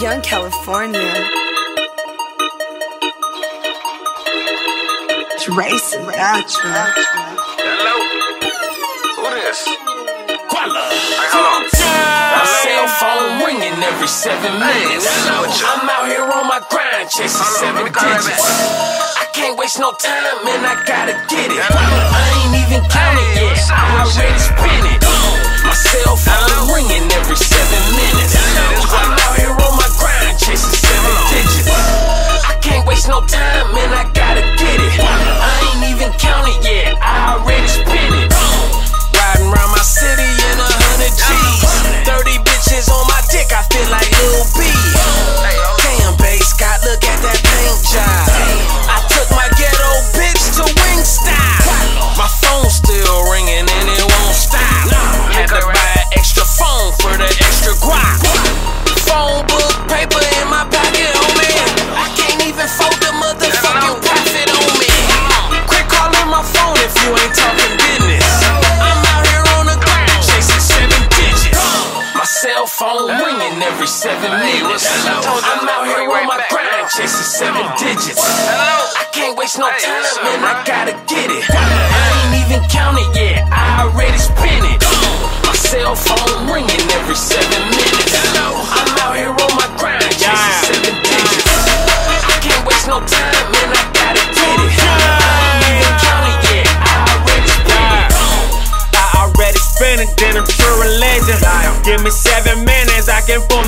Young California. Dre Sinatra. Hello? Who this? Quala. Hey, hold on. My cell phone ringing every seven minutes. what's up with you? I'm out here on my grind chasing Hold seven let me call you digits. I can't waste no time, man. I gotta get it. Hello? I ain't even time, cell phone ringing every seven minutes. what's up? Told you I'm out here on my grind chasing seven digits. I can't waste no time, man. I gotta get it. I ain't even counted yet. I already spent it. My cell phone ringing every seven minutes.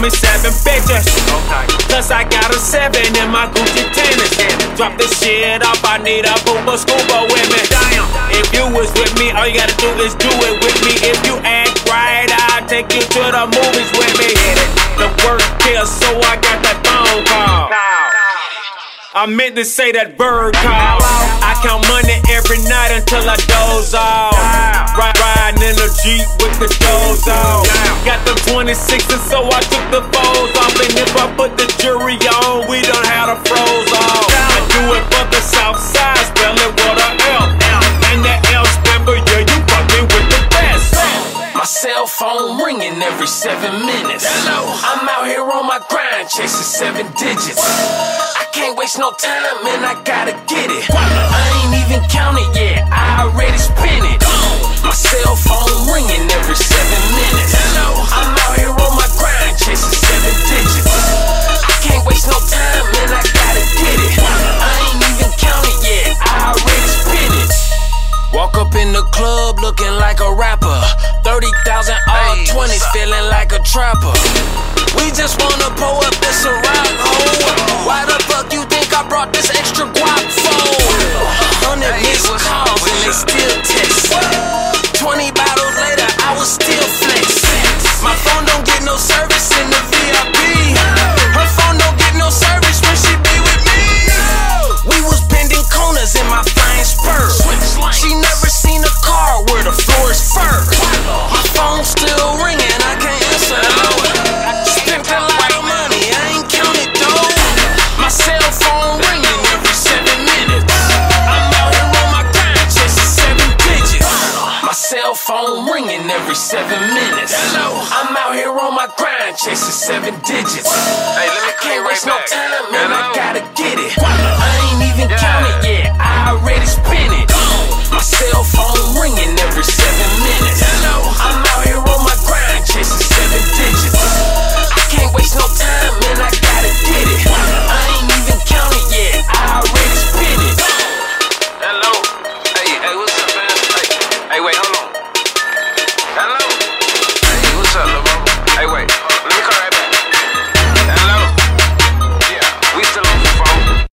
I can pull me seven bitches. Plus I got a seven in my Gucci tennis. Drop this shit off, I need a booba scuba with me. If you was with me, all you gotta do is do it with me. If you act right, I'll take you to the movies with me. The work kills, so I got that phone call. I meant to say that bird call. I count money every night until I doze off. Riding in a Jeep with the doors off. Got the 26s, so I took the foes off. And if I put the jury on, we done had a froze off. I do it for the south side, spell it with a L. And that L stand for yeah, you fucking with the best. My cell phone ringing every seven minutes. Hello, I'm out here on my grind chasing seven digits. I can't waste no time, man. I gotta get it. I ain't even counted yet. I already spent it. My cell phone ringing every seven minutes. Hello, I'm out here on my grind chasing seven digits. I can't waste no time, man. I gotta get it. I ain't even counted yet. I already spent it. Walk up in the club looking like a rapper. 30,000 all Hey, 20s, what's up? feeling like a trapper. We just wanna pull up this a rock hole. Why the fuck you think I brought this extra guap for? Cell phone ringing every seven minutes. Hello, I'm out here on my grind chasing seven digits. Hey, let me call Can't waste no